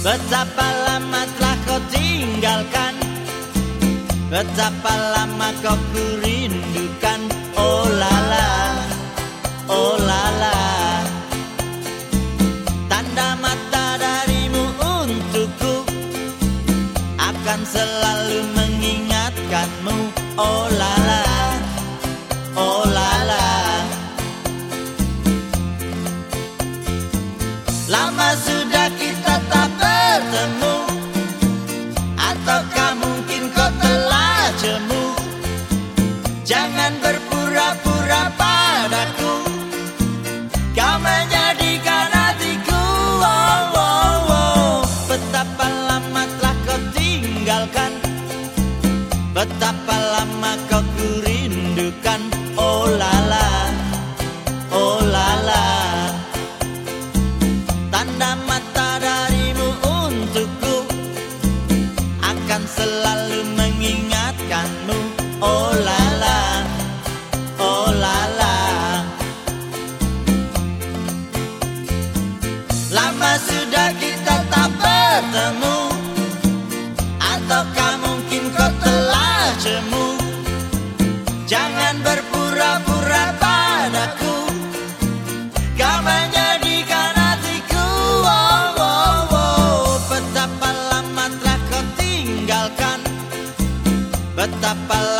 Betapa lama telah kau tinggalkan? Betapa lama kau kurindukan? Oh lala, oh lala Tanda mata darimu untukku Akan selalu mengingatkanmu. Oh lala, oh lala Lama sudah Ataukah mungkin kau telah jemu. Jangan berpura-pura padaku. Kau menjadikan hatiku oh, oh, oh. Betapa lama telah kau tinggalkan. Betapa lama kau lama sudah kita tak bertemu? Ataukah mungkin kau telah jemu? Jangan berpura-pura padaku. Kau menjadikan hatiku oh, oh, oh. Betapa lama telah kau tinggalkan. Betapa lama